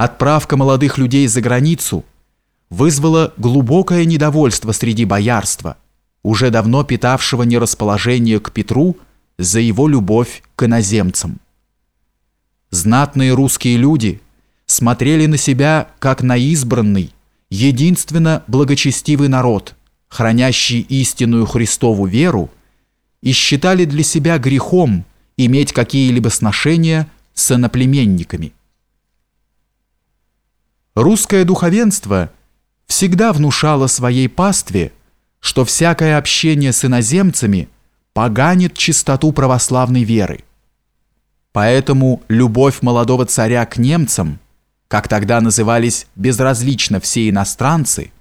отправка молодых людей за границу вызвала глубокое недовольство среди боярства, уже давно питавшего нерасположение к Петру за его любовь к иноземцам. Знатные русские люди смотрели на себя как на избранный, единственно благочестивый народ, хранящий истинную Христову веру, и считали для себя грехом иметь какие-либо сношения с иноплеменниками. Русское духовенство всегда внушало своей пастве, что всякое общение с иноземцами поганит чистоту православной веры. Поэтому любовь молодого царя к немцам, как тогда назывались безразлично все иностранцы,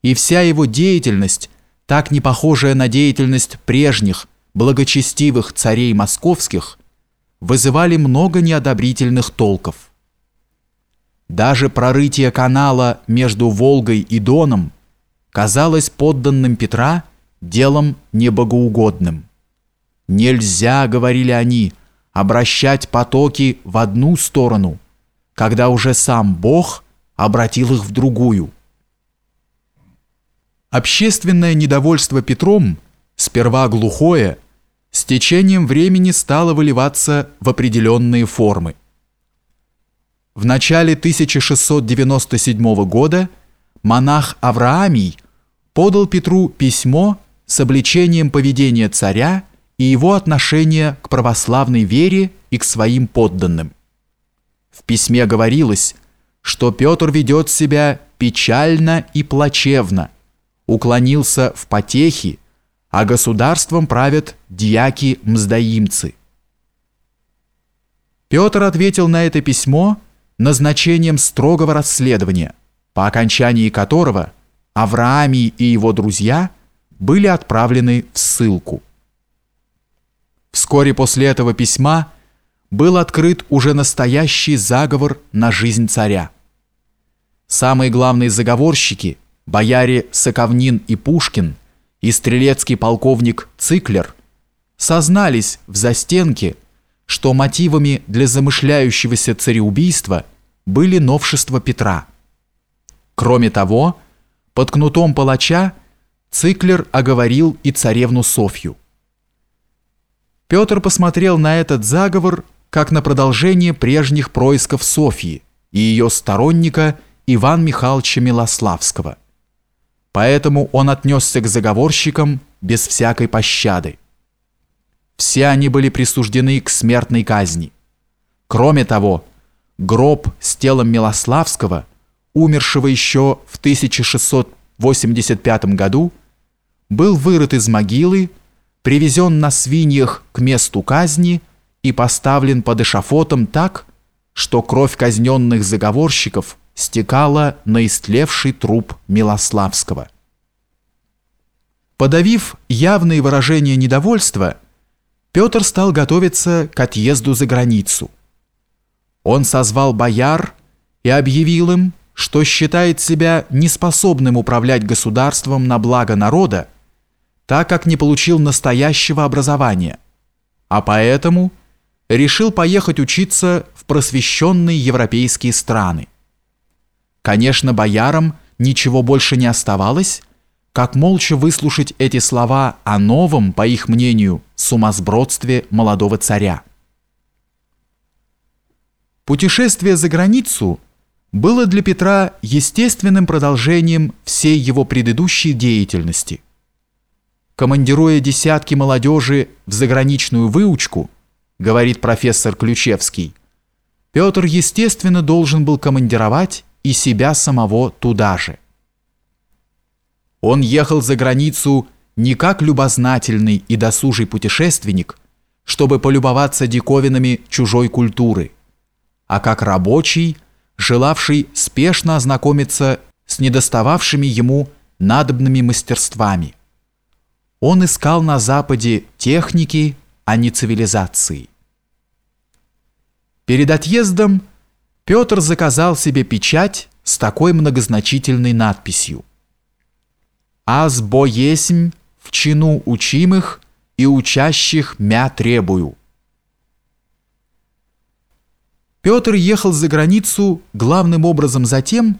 и вся его деятельность, так не похожая на деятельность прежних благочестивых царей московских, вызывали много неодобрительных толков. Даже прорытие канала между Волгой и Доном казалось подданным Петра делом небогоугодным. «Нельзя, — говорили они, — обращать потоки в одну сторону, когда уже сам Бог обратил их в другую». Общественное недовольство Петром, сперва глухое, с течением времени стало выливаться в определенные формы. В начале 1697 года монах Авраамий подал Петру письмо с обличением поведения царя и его отношения к православной вере и к своим подданным. В письме говорилось, что Петр ведет себя печально и плачевно – уклонился в потехи, а государством правят дьяки-мздоимцы. Петр ответил на это письмо назначением строгого расследования, по окончании которого Авраамий и его друзья были отправлены в ссылку. Вскоре после этого письма был открыт уже настоящий заговор на жизнь царя. Самые главные заговорщики – бояре Соковнин и Пушкин и стрелецкий полковник Циклер сознались в застенке, что мотивами для замышляющегося цареубийства были новшества Петра. Кроме того, под кнутом палача Циклер оговорил и царевну Софью. Петр посмотрел на этот заговор как на продолжение прежних происков Софьи и ее сторонника Ивана Михайловича Милославского – Поэтому он отнесся к заговорщикам без всякой пощады. Все они были присуждены к смертной казни. Кроме того, гроб с телом Милославского, умершего еще в 1685 году, был вырыт из могилы, привезен на свиньях к месту казни и поставлен под эшафотом так, что кровь казненных заговорщиков стекала на истлевший труп Милославского. Подавив явные выражения недовольства, Петр стал готовиться к отъезду за границу. Он созвал бояр и объявил им, что считает себя неспособным управлять государством на благо народа, так как не получил настоящего образования, а поэтому решил поехать учиться в просвещенные европейские страны. Конечно, боярам ничего больше не оставалось, как молча выслушать эти слова о новом, по их мнению, сумасбродстве молодого царя. Путешествие за границу было для Петра естественным продолжением всей его предыдущей деятельности. Командируя десятки молодежи в заграничную выучку, говорит профессор Ключевский, Петр, естественно, должен был командировать и себя самого туда же. Он ехал за границу не как любознательный и досужий путешественник, чтобы полюбоваться диковинами чужой культуры, а как рабочий, желавший спешно ознакомиться с недостававшими ему надобными мастерствами. Он искал на Западе техники, а не цивилизации. Перед отъездом Петр заказал себе печать с такой многозначительной надписью. «Аз бо есмь в чину учимых и учащих мя требую». Петр ехал за границу главным образом за тем,